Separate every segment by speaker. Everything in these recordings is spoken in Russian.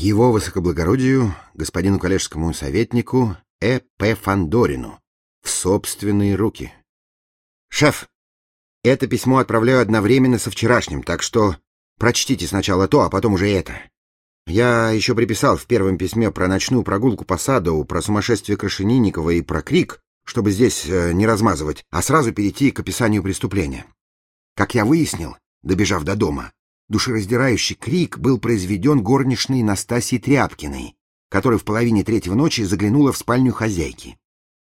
Speaker 1: Его высокоблагородию, господину коллежскому советнику Э. П. Фандорину в собственные руки. Шеф, это письмо отправляю одновременно со вчерашним, так что прочтите сначала то, а потом уже это. Я еще приписал в первом письме про ночную прогулку по саду, про сумасшествие Крашенинникова и про крик, чтобы здесь э, не размазывать, а сразу перейти к описанию преступления. Как я выяснил, добежав до дома, Душераздирающий крик был произведен горничной Настасьей Тряпкиной, которая в половине третьего ночи заглянула в спальню хозяйки.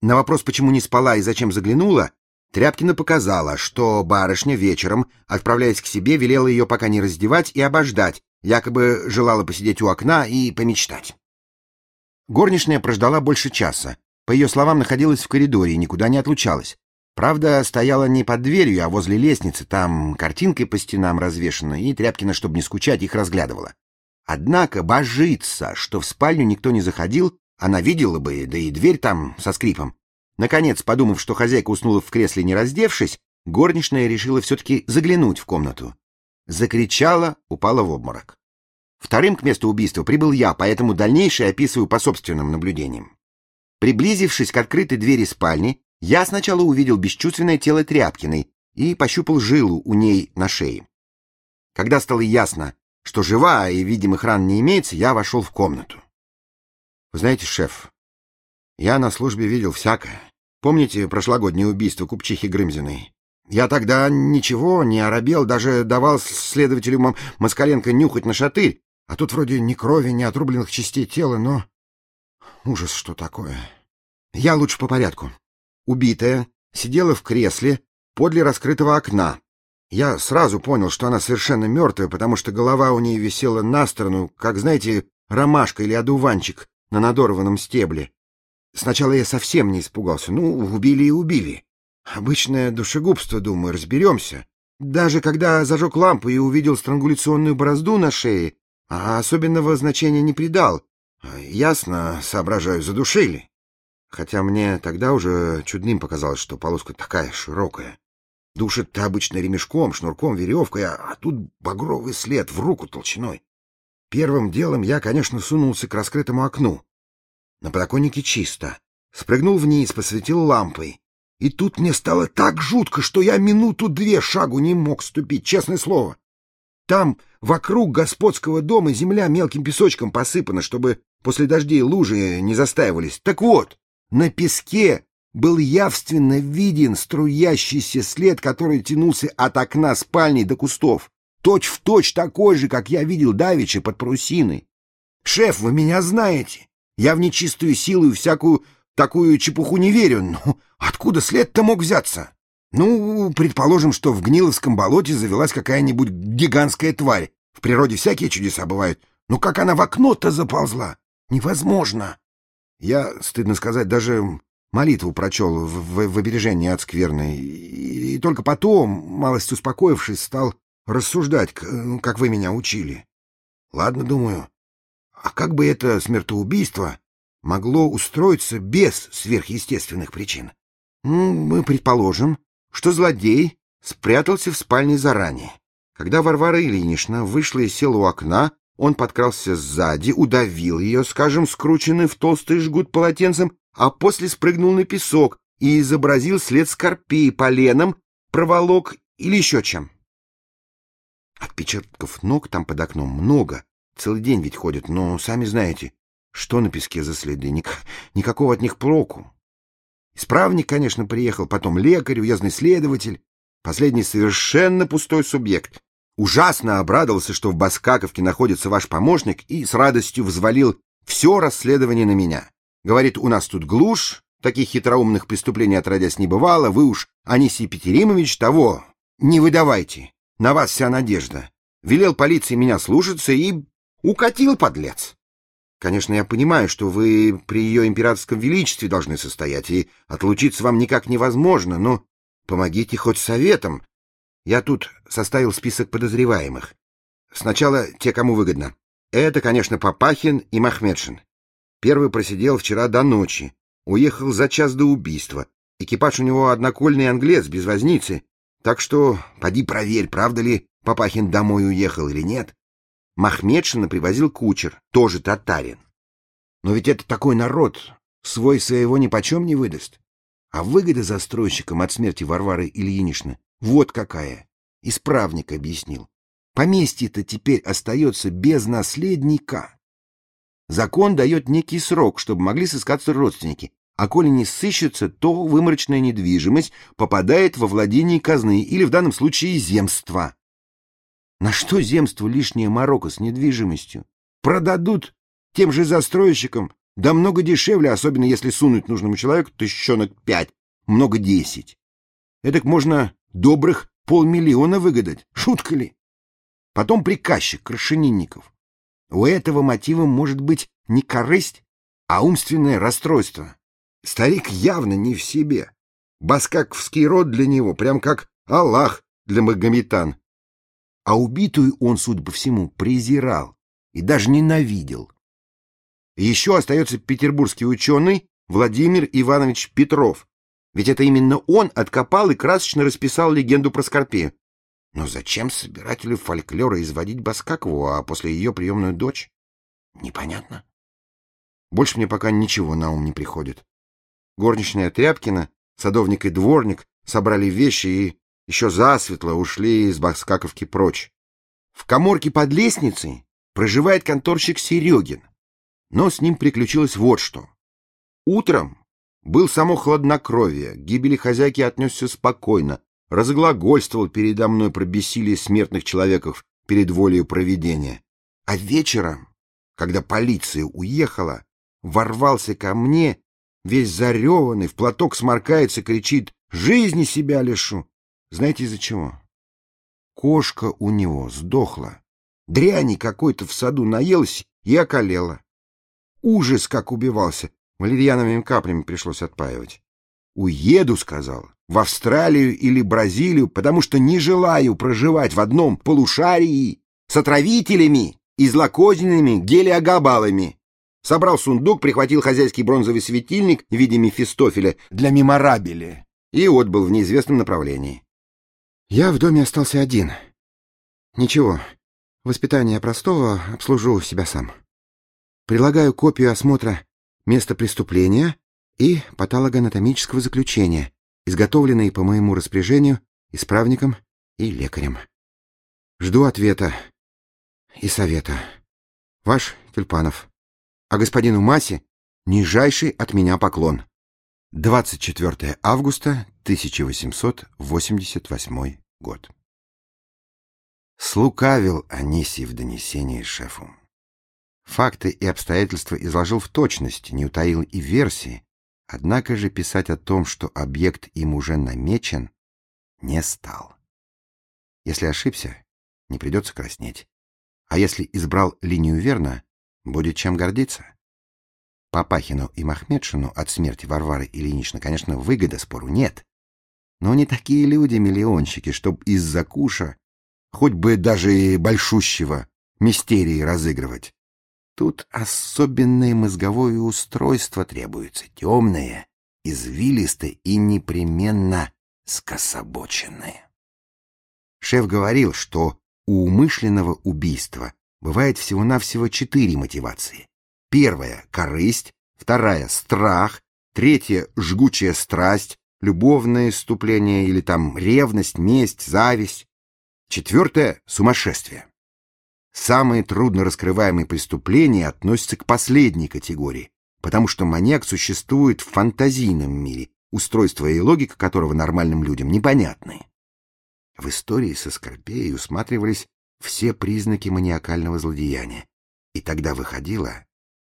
Speaker 1: На вопрос, почему не спала и зачем заглянула, Тряпкина показала, что барышня вечером, отправляясь к себе, велела ее пока не раздевать и обождать, якобы желала посидеть у окна и помечтать. Горничная прождала больше часа. По ее словам, находилась в коридоре и никуда не отлучалась. Правда, стояла не под дверью, а возле лестницы, там картинкой по стенам развешана, и Тряпкина, чтобы не скучать, их разглядывала. Однако божится, что в спальню никто не заходил, она видела бы, да и дверь там со скрипом. Наконец, подумав, что хозяйка уснула в кресле не раздевшись, горничная решила все-таки заглянуть в комнату. Закричала, упала в обморок. Вторым к месту убийства прибыл я, поэтому дальнейшее описываю по собственным наблюдениям. Приблизившись к открытой двери спальни, я сначала увидел бесчувственное тело Тряпкиной и пощупал жилу у ней на шее. Когда стало ясно, что жива и видимых ран не имеется, я вошел в комнату. Вы знаете, шеф, я на службе видел всякое. Помните прошлогоднее убийство купчихи Грымзиной? Я тогда ничего не оробел, даже давал следователю Москаленко нюхать на шатырь, а тут вроде ни крови, ни отрубленных частей тела, но... Ужас, что такое. Я лучше по порядку. Убитая сидела в кресле подле раскрытого окна. Я сразу понял, что она совершенно мертвая, потому что голова у нее висела на сторону, как, знаете, ромашка или одуванчик на надорванном стебле. Сначала я совсем не испугался. Ну, убили и убили. Обычное душегубство, думаю, разберемся. Даже когда зажег лампу и увидел странгуляционную борозду на шее, а особенного значения не придал. Ясно, соображаю, задушили хотя мне тогда уже чудным показалось, что полоска такая широкая. Душит-то обычно ремешком, шнурком, веревкой, а, а тут багровый след в руку толщиной. Первым делом я, конечно, сунулся к раскрытому окну. На подоконнике чисто. Спрыгнул вниз, посветил лампой. И тут мне стало так жутко, что я минуту-две шагу не мог ступить, честное слово. Там вокруг господского дома земля мелким песочком посыпана, чтобы после дождей лужи не застаивались. Так вот, на песке был явственно виден струящийся след, который тянулся от окна спальни до кустов. Точь в точь такой же, как я видел давеча под парусиной. Шеф, вы меня знаете. Я в нечистую силу и всякую такую чепуху не верю. Но откуда след-то мог взяться? Ну, предположим, что в Гниловском болоте завелась какая-нибудь гигантская тварь. В природе всякие чудеса бывают. Но как она в окно-то заползла? Невозможно. Я, стыдно сказать, даже молитву прочел в, в, в обережении от скверной, и, и только потом, малость успокоившись, стал рассуждать, как вы меня учили. Ладно, думаю, а как бы это смертоубийство могло устроиться без сверхъестественных причин? Ну, мы предположим, что злодей спрятался в спальне заранее. Когда Варвара Ильинична вышла и села у окна, он подкрался сзади, удавил ее, скажем, скрученный в толстый жгут полотенцем, а после спрыгнул на песок и изобразил след скорпии поленом, проволок или еще чем. Отпечатков ног там под окном много. Целый день ведь ходят, но сами знаете, что на песке за следы. Ник никакого от них проку. Исправник, конечно, приехал, потом лекарь, уездный следователь. Последний совершенно пустой субъект ужасно обрадовался, что в Баскаковке находится ваш помощник, и с радостью взвалил все расследование на меня. Говорит, у нас тут глушь, таких хитроумных преступлений отродясь не бывало, вы уж, Анисий Петеримович, того не выдавайте, на вас вся надежда. Велел полиции меня слушаться и укатил, подлец. Конечно, я понимаю, что вы при ее императорском величестве должны состоять, и отлучиться вам никак невозможно, но помогите хоть советом, я тут составил список подозреваемых. Сначала те, кому выгодно. Это, конечно, Папахин и Махмедшин. Первый просидел вчера до ночи. Уехал за час до убийства. Экипаж у него однокольный англец, без возницы. Так что поди проверь, правда ли Папахин домой уехал или нет. Махмедшина привозил кучер, тоже татарин. Но ведь это такой народ, свой своего нипочем не выдаст. А выгода застройщикам от смерти Варвары Ильиничны вот какая. Исправник объяснил. Поместье-то теперь остается без наследника. Закон дает некий срок, чтобы могли сыскаться родственники. А коли не сыщется, то выморочная недвижимость попадает во владение казны или в данном случае земства. На что земству лишнее морока с недвижимостью? Продадут тем же застройщикам, да много дешевле, особенно если сунуть нужному человеку тысячонок пять, много десять. Эдак можно добрых полмиллиона выгадать, шутка ли? Потом приказчик Крашенинников. У этого мотива может быть не корысть, а умственное расстройство. Старик явно не в себе. Баскаковский род для него прям как Аллах для магометан. А убитую он, судя по всему, презирал и даже ненавидел. Еще остается петербургский ученый Владимир Иванович Петров. Ведь это именно он откопал и красочно расписал легенду про Скорпею. Но зачем собирателю фольклора изводить Баскакову, а после ее приемную дочь? Непонятно. Больше мне пока ничего на ум не приходит. Горничная Тряпкина, садовник и дворник собрали вещи и еще засветло ушли из Баскаковки прочь. В коморке под лестницей проживает конторщик Серегин. Но с ним приключилось вот что. Утром был само хладнокровие, к гибели хозяйки отнесся спокойно, разглагольствовал передо мной про бессилие смертных человеков перед волею провидения. А вечером, когда полиция уехала, ворвался ко мне, весь зареванный, в платок сморкается, кричит «Жизни себя лишу!» Знаете из-за чего? Кошка у него сдохла. Дряни какой-то в саду наелась и околела. Ужас, как убивался. Валерьяновыми каплями пришлось отпаивать. «Уеду», — сказал, — «в Австралию или Бразилию, потому что не желаю проживать в одном полушарии с отравителями и злокозненными гелиогабалами». Собрал сундук, прихватил хозяйский бронзовый светильник в виде Мефистофеля для меморабели и отбыл в неизвестном направлении. Я в доме остался один. Ничего, воспитание простого обслужу себя сам. Прилагаю копию осмотра места преступления и патологоанатомического заключения, изготовленные по моему распоряжению исправником и лекарем. Жду ответа и совета. Ваш Тюльпанов. А господину Масе нижайший от меня поклон. 24 августа 1888 год. Слукавил Анисий в донесении шефу. Факты и обстоятельства изложил в точности, не утаил и версии, однако же писать о том, что объект им уже намечен, не стал. Если ошибся, не придется краснеть. А если избрал линию верно, будет чем гордиться. Папахину и Махмедшину от смерти Варвары Ильиничны, конечно, выгода спору нет. Но не такие люди-миллионщики, чтоб из-за куша, хоть бы даже и большущего, мистерии разыгрывать. Тут особенное мозговое устройство требуется, темное, извилистое и непременно скособоченное. Шеф говорил, что у умышленного убийства бывает всего-навсего четыре мотивации. Первая — корысть, вторая — страх, третья — жгучая страсть, любовное иступление или там ревность, месть, зависть. Четвертое — сумасшествие. Самые трудно раскрываемые преступления относятся к последней категории, потому что маньяк существует в фантазийном мире, устройство и логика которого нормальным людям непонятны. В истории со Скорпеей усматривались все признаки маниакального злодеяния, и тогда выходило,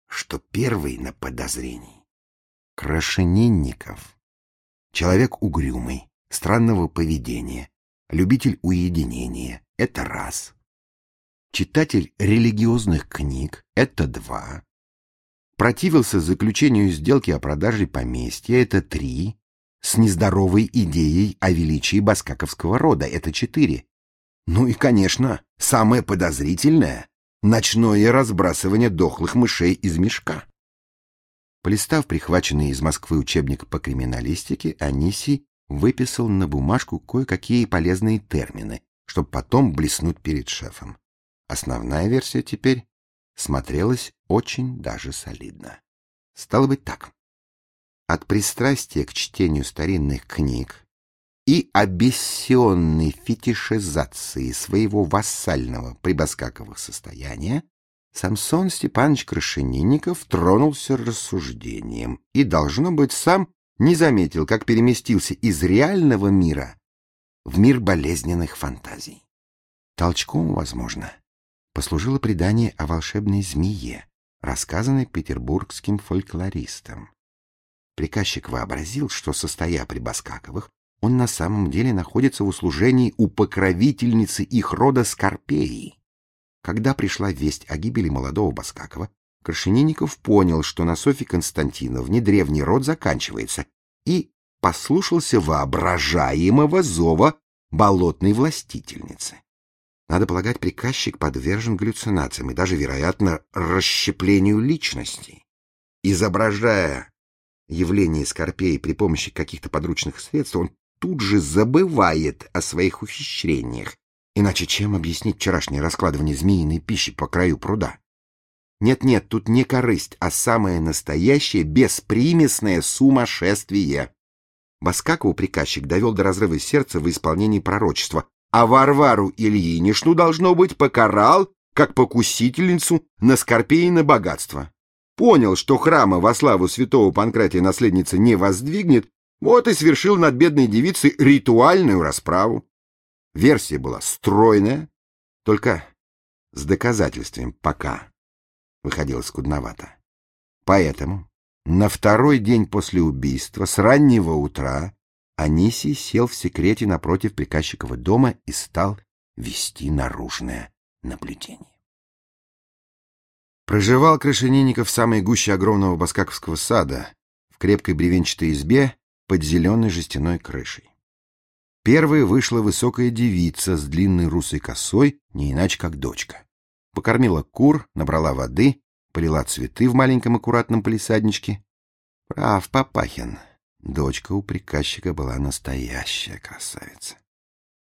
Speaker 1: что первый на подозрении — Крашенинников. Человек угрюмый, странного поведения, любитель уединения — это раз. Читатель религиозных книг — это два. Противился заключению сделки о продаже поместья — это три. С нездоровой идеей о величии баскаковского рода — это четыре. Ну и, конечно, самое подозрительное — ночное разбрасывание дохлых мышей из мешка. Полистав прихваченный из Москвы учебник по криминалистике, Анисий выписал на бумажку кое-какие полезные термины, чтобы потом блеснуть перед шефом. Основная версия теперь смотрелась очень даже солидно. Стало быть так. От пристрастия к чтению старинных книг и обессионной фетишизации своего вассального прибаскаковых состояния Самсон Степанович Крашенинников тронулся рассуждением и, должно быть, сам не заметил, как переместился из реального мира в мир болезненных фантазий. Толчком, возможно, послужило предание о волшебной змее, рассказанной петербургским фольклористом. Приказчик вообразил, что, состоя при Баскаковых, он на самом деле находится в услужении у покровительницы их рода Скорпеи. Когда пришла весть о гибели молодого Баскакова, Крашенинников понял, что на Софье Константиновне древний род заканчивается, и послушался воображаемого зова болотной властительницы. Надо полагать, приказчик подвержен галлюцинациям и даже, вероятно, расщеплению личности. Изображая явление Скорпеи при помощи каких-то подручных средств, он тут же забывает о своих ухищрениях. Иначе чем объяснить вчерашнее раскладывание змеиной пищи по краю пруда? Нет-нет, тут не корысть, а самое настоящее беспримесное сумасшествие. Баскакову приказчик довел до разрыва сердца в исполнении пророчества, а Варвару Ильинишну, должно быть, покарал, как покусительницу на скорпейное богатство. Понял, что храма во славу святого Панкратия наследница не воздвигнет, вот и свершил над бедной девицей ритуальную расправу. Версия была стройная, только с доказательствами пока выходила скудновато. Поэтому на второй день после убийства с раннего утра Анисий сел в секрете напротив приказчикова дома и стал вести наружное наблюдение. Проживал Крашенинников в самой гуще огромного баскаковского сада, в крепкой бревенчатой избе под зеленой жестяной крышей. Первой вышла высокая девица с длинной русой косой, не иначе как дочка. Покормила кур, набрала воды, полила цветы в маленьком аккуратном полисадничке. Прав, Папахин, Дочка у приказчика была настоящая красавица.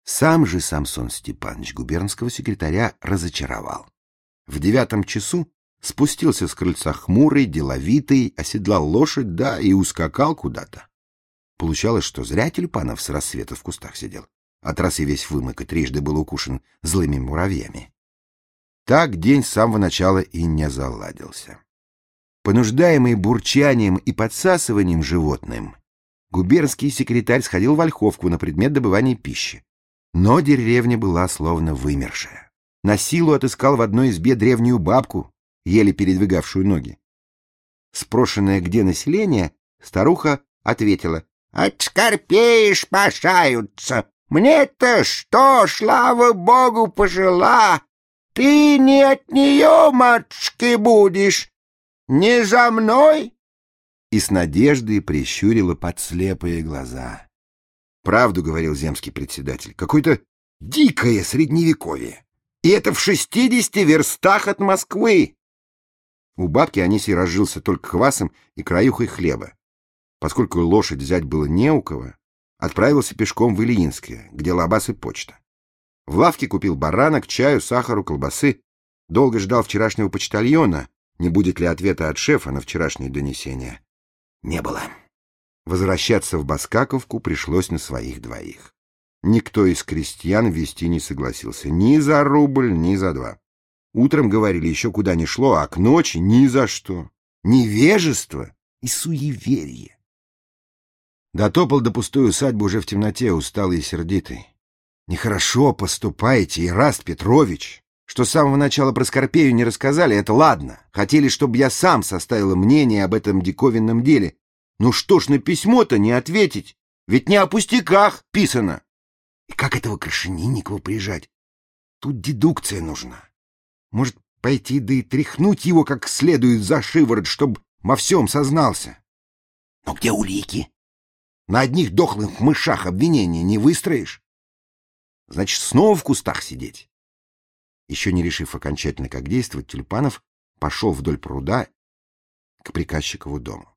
Speaker 1: Сам же Самсон Степанович губернского секретаря разочаровал. В девятом часу спустился с крыльца хмурый, деловитый, оседлал лошадь, да и ускакал куда-то. Получалось, что зря Тюльпанов с рассвета в кустах сидел. От и весь вымок и трижды был укушен злыми муравьями. Так день с самого начала и не заладился. Понуждаемый бурчанием и подсасыванием животным, губернский секретарь сходил в Ольховку на предмет добывания пищи. Но деревня была словно вымершая. На силу отыскал в одной избе древнюю бабку, еле передвигавшую ноги. Спрошенная, где население, старуха ответила. — От скорпеи шпашаются. Мне-то что, слава богу, пожила? Ты не от нее, матушки, будешь, не за мной? И с надеждой прищурила подслепые глаза. «Правду, — говорил земский председатель, — какое-то дикое средневековье. И это в шестидесяти верстах от Москвы!» У бабки Анисий разжился только квасом и краюхой хлеба. Поскольку лошадь взять было не у кого, отправился пешком в Ильинское, где лабаз и почта. В лавке купил баранок, чаю, сахару, колбасы. Долго ждал вчерашнего почтальона, не будет ли ответа от шефа на вчерашнее донесение не было. Возвращаться в Баскаковку пришлось на своих двоих. Никто из крестьян вести не согласился ни за рубль, ни за два. Утром говорили, еще куда ни шло, а к ночи ни за что. Невежество и суеверие. Дотопал до пустой усадьбы уже в темноте, усталый и сердитый. Нехорошо поступаете, Ираст Петрович. Что с самого начала про Скорпею не рассказали, это ладно. Хотели, чтобы я сам составила мнение об этом диковинном деле. Ну что ж на письмо-то не ответить? Ведь не о пустяках писано. И как этого Крашенинникова прижать? Тут дедукция нужна. Может, пойти да и тряхнуть его как следует за шиворот, чтобы во всем сознался. Но где улики? На одних дохлых мышах обвинения не выстроишь. Значит, снова в кустах сидеть. Еще не решив окончательно, как действовать, Тюльпанов пошел вдоль пруда к приказчикову дому.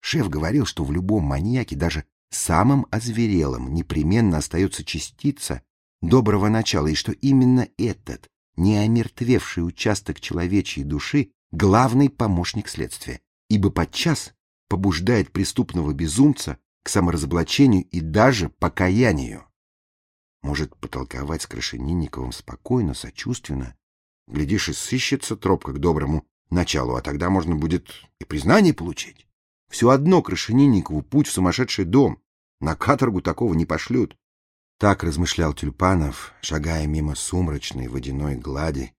Speaker 1: Шеф говорил, что в любом маньяке, даже самым озверелым, непременно остается частица доброго начала, и что именно этот неомертвевший участок человечьей души главный помощник следствия, ибо подчас побуждает преступного безумца к саморазоблачению и даже покаянию. Может потолковать с Крашенинниковым спокойно, сочувственно. Глядишь, и сыщется тропка к доброму началу, а тогда можно будет и признание получить. Все одно Крашенинникову путь в сумасшедший дом. На каторгу такого не пошлют. Так размышлял Тюльпанов, шагая мимо сумрачной водяной глади,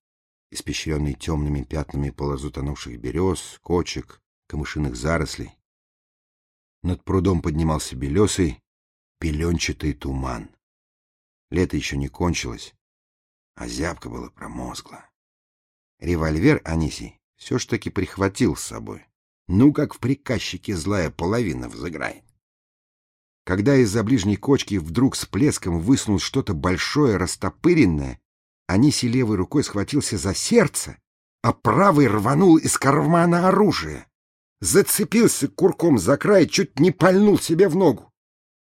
Speaker 1: испещренной темными пятнами полозутонувших берез, кочек, камышиных зарослей. Над прудом поднимался белесый, пеленчатый туман. Лето еще не кончилось, а зябко было промозгло. Револьвер Анисий все ж таки прихватил с собой. Ну, как в приказчике злая половина взыграет. Когда из-за ближней кочки вдруг с плеском высунулось что-то большое, растопыренное, Аниси левой рукой схватился за сердце, а правой рванул из кармана оружие. Зацепился курком за край, чуть не пальнул себе в ногу.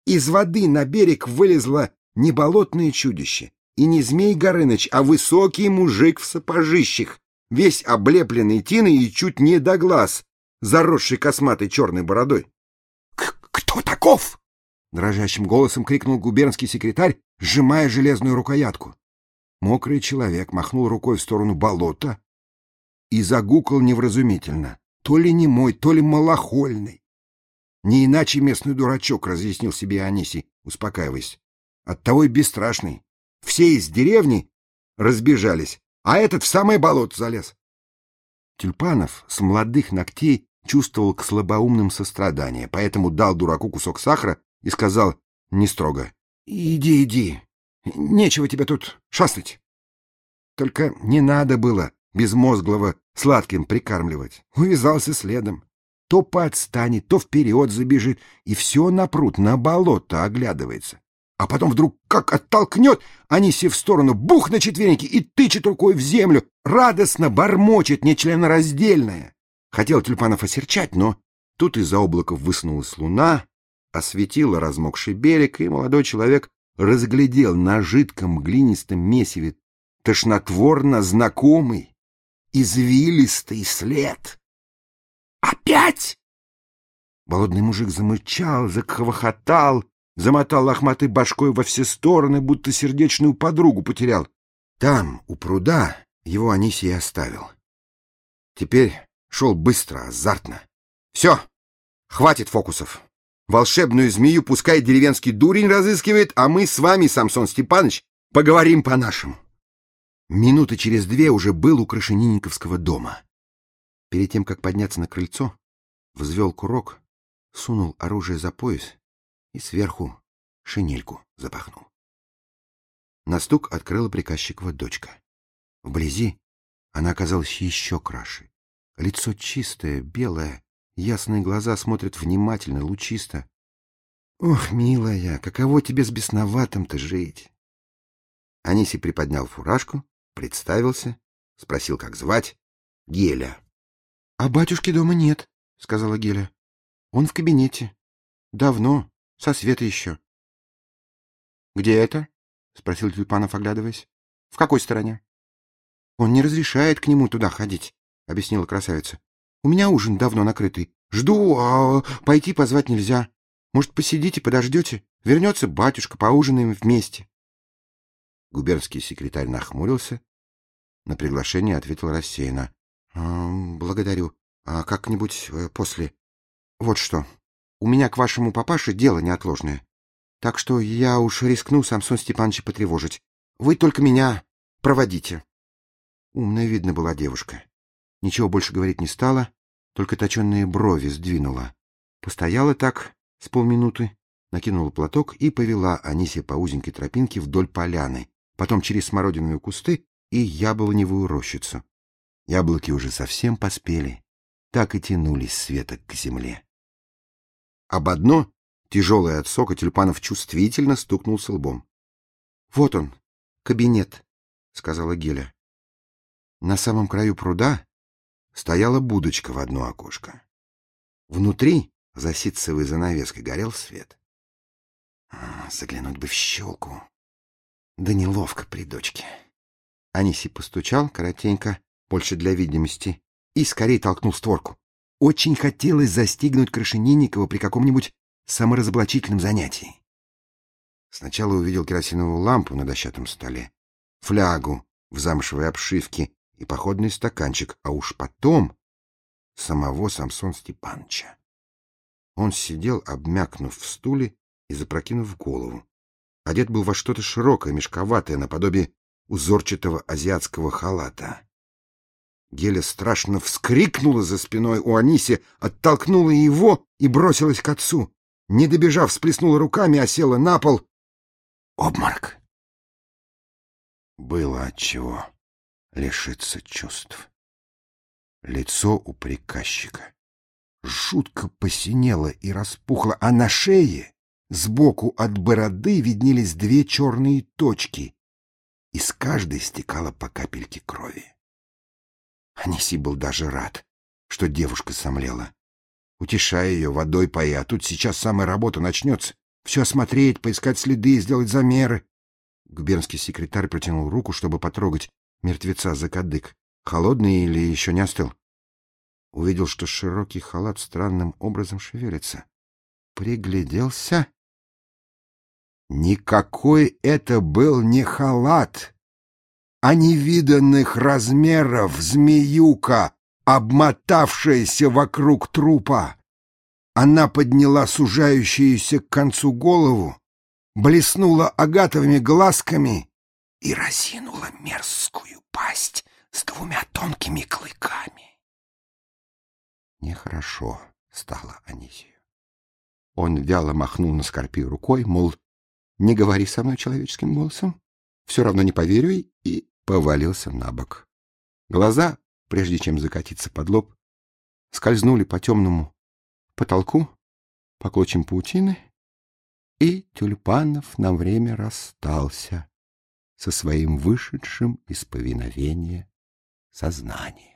Speaker 1: Из воды на берег вылезло не болотное чудище и не змей Горыныч, а высокий мужик в сапожищах, весь облепленный тиной и чуть не до глаз, заросший косматой черной бородой. — Кто таков? — дрожащим голосом крикнул губернский секретарь, сжимая железную рукоятку. Мокрый человек махнул рукой в сторону болота и загукал невразумительно. То ли не мой, то ли малохольный. Не иначе местный дурачок, разъяснил себе Анисий, успокаиваясь. Оттого и бесстрашный. Все из деревни разбежались, а этот в самое болото залез. Тюльпанов с молодых ногтей чувствовал к слабоумным сострадание, поэтому дал дураку кусок сахара и сказал не строго. — Иди, иди, нечего тебе тут шастать. Только не надо было безмозглого сладким прикармливать. Увязался следом. То подстанет, то вперед забежит, и все на пруд, на болото оглядывается а потом вдруг как оттолкнет, Аниси в сторону, бух на четвереньки и тычет рукой в землю, радостно бормочет нечленораздельное. Хотел Тюльпанов осерчать, но тут из-за облаков высунулась луна, осветила размокший берег, и молодой человек разглядел на жидком глинистом месиве тошнотворно знакомый, извилистый след. «Опять!» Болотный мужик замычал, закхохотал, замотал лохматой башкой во все стороны, будто сердечную подругу потерял. Там, у пруда, его Анисий оставил. Теперь шел быстро, азартно. Все, хватит фокусов. Волшебную змею пускай деревенский дурень разыскивает, а мы с вами, Самсон Степанович, поговорим по-нашему. Минуты через две уже был у Крашенинниковского дома. Перед тем, как подняться на крыльцо, взвел курок, сунул оружие за пояс и сверху шинельку запахнул. На стук открыла приказчикова дочка. Вблизи она оказалась еще краше. Лицо чистое, белое, ясные глаза смотрят внимательно, лучисто. «Ох, милая, каково тебе с бесноватым-то жить?» Аниси приподнял фуражку, представился, спросил, как звать. «Геля». «А батюшки дома нет», — сказала Геля. «Он в кабинете. Давно. Со света еще. — Где это? — спросил Тюльпанов, оглядываясь. — В какой стороне? — Он не разрешает к нему туда ходить, — объяснила красавица. — У меня ужин давно накрытый. Жду, а пойти позвать нельзя. Может, посидите, подождете? Вернется батюшка, поужинаем вместе. Губернский секретарь нахмурился. На приглашение ответил рассеянно. «А, — Благодарю. А как-нибудь э, после. Вот что. У меня к вашему папаше дело неотложное. Так что я уж рискну Самсон Степановича потревожить. Вы только меня проводите. Умная, видно, была девушка. Ничего больше говорить не стала, только точенные брови сдвинула. Постояла так с полминуты, накинула платок и повела Анисия по узенькой тропинке вдоль поляны, потом через смородиновые кусты и яблоневую рощицу. Яблоки уже совсем поспели, так и тянулись с веток к земле. Об одно, тяжелое от сока, Тюльпанов чувствительно стукнулся лбом. — Вот он, кабинет, — сказала Геля. На самом краю пруда стояла будочка в одно окошко. Внутри, за ситцевой занавеской, горел свет. А, заглянуть бы в щелку. Да неловко при дочке. Аниси постучал коротенько, больше для видимости, и скорее толкнул створку. Очень хотелось застигнуть Крашенинникова при каком-нибудь саморазоблачительном занятии. Сначала увидел керосиновую лампу на дощатом столе, флягу в замшевой обшивке и походный стаканчик, а уж потом самого Самсон Степановича. Он сидел, обмякнув в стуле и запрокинув голову. Одет был во что-то широкое, мешковатое, наподобие узорчатого азиатского халата. Геля страшно вскрикнула за спиной у Аниси, оттолкнула его и бросилась к отцу. Не добежав, всплеснула руками, а села на пол. Обморок. Было отчего лишиться чувств. Лицо у приказчика жутко посинело и распухло, а на шее сбоку от бороды виднелись две черные точки, из каждой стекала по капельке крови. Аниси был даже рад, что девушка сомлела. Утешая ее, водой пои, а тут сейчас самая работа начнется. Все осмотреть, поискать следы, сделать замеры. Губернский секретарь протянул руку, чтобы потрогать мертвеца за кадык. Холодный или еще не остыл? Увидел, что широкий халат странным образом шевелится. Пригляделся. Никакой это был не халат, а невиданных размеров змеюка, обмотавшаяся вокруг трупа. Она подняла сужающуюся к концу голову, блеснула агатовыми глазками и разинула мерзкую пасть с двумя тонкими клыками. Нехорошо стало Анисию. Он вяло махнул на Скорпию рукой, мол, не говори со мной человеческим голосом, все равно не поверю, и повалился на бок. Глаза, прежде чем закатиться под лоб, скользнули по темному потолку, по клочьям паутины, и Тюльпанов на время расстался со своим вышедшим из повиновения сознанием.